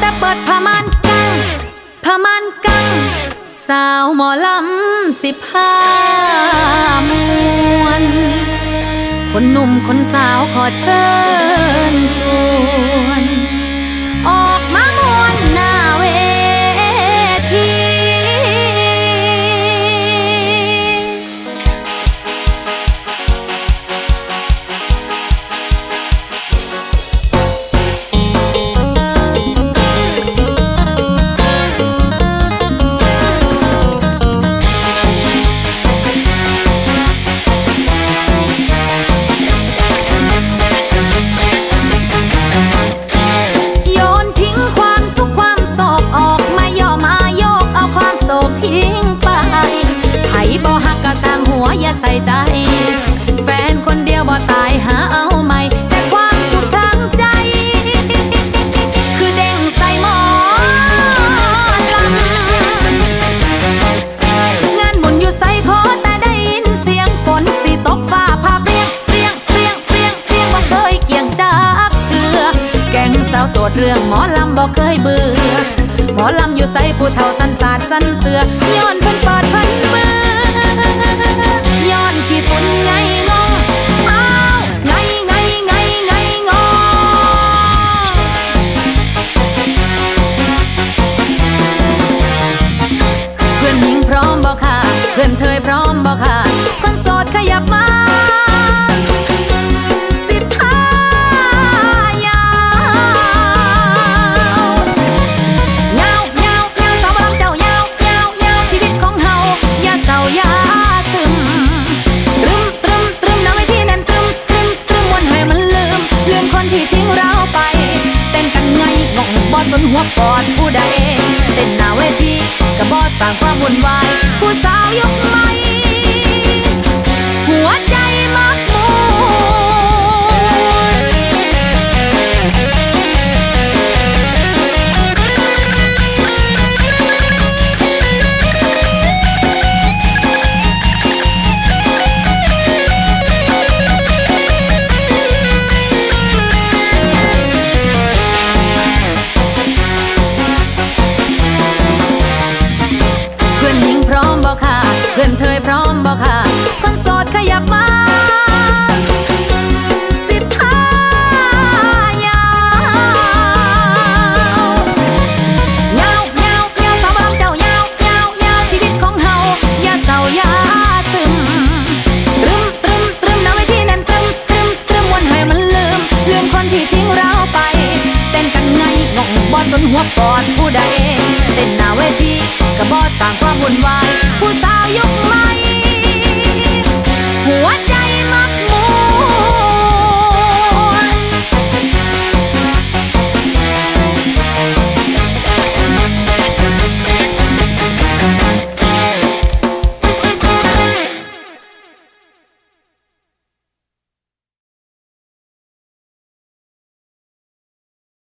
แต่เปิดผ้ามานกังผ้ามานกัง สาวหมอลำสิบห้ามวน คนหนุ่มคนสาวขอเชิญชวน ออก ใส่ใจ แฟนคนเดียวบ่ตายหาเอาใหม่ แต่ความสุขทางใจ คือเด้งใส่หมอลำงานบุญอยู่ใส่ขอแต่ได้ยินเสียงฝนสิตกฟ้าผ่าเปรียงเปรียงเปรียงเปรียงเปรียงบ่เคยเกี่ยงจากเถือแก่งสาวโสดเรื่องหมอลำบ่เคยเบื่อหมอลำอยู่ใส่ผู้เฒ่าสันสาดสันเสือย้อนเพิ่นเปิดเพิ่น เพื่อนเธยพร้อมบอกค่ะ คนโสดขยับมาสิบห้ายาวยาวยาวยาวสาวรำเจ้ายาวยาวยาวชีวิตของเฮาอย่าเศร้าอย่าซึมตึมตรึมตรึมน้ำไว้ที่นั่นตรึมตรึมตรึมวันให้มันลืมลืมคนที่ทิ้งเราไปเต้นกันไงงงบอสนหัวปอดผู้ใด สร้างความวุ่นวาย ผู้สาวยกไม้ เพื่อนเธยพร้อมบอกค่ะ คนโสดขยับมาสิบห้ายาวยาวยาวยาวสาวรำเจ้ายาวยาวยาวชีวิตของเฮาอย่าเศร้าอย่าซึมตรึมตรึมตรึมน้ำไว้ที่นั่นตึมตรึมตรึมวันให้มันลืมลืมคนที่ทิ้งเราไปเต้นกันไงงงบอสนหัวปอดผู้ใดเต้นหน้าเวทีกับบอสสร้างความวุ่นวายผู้สา now you're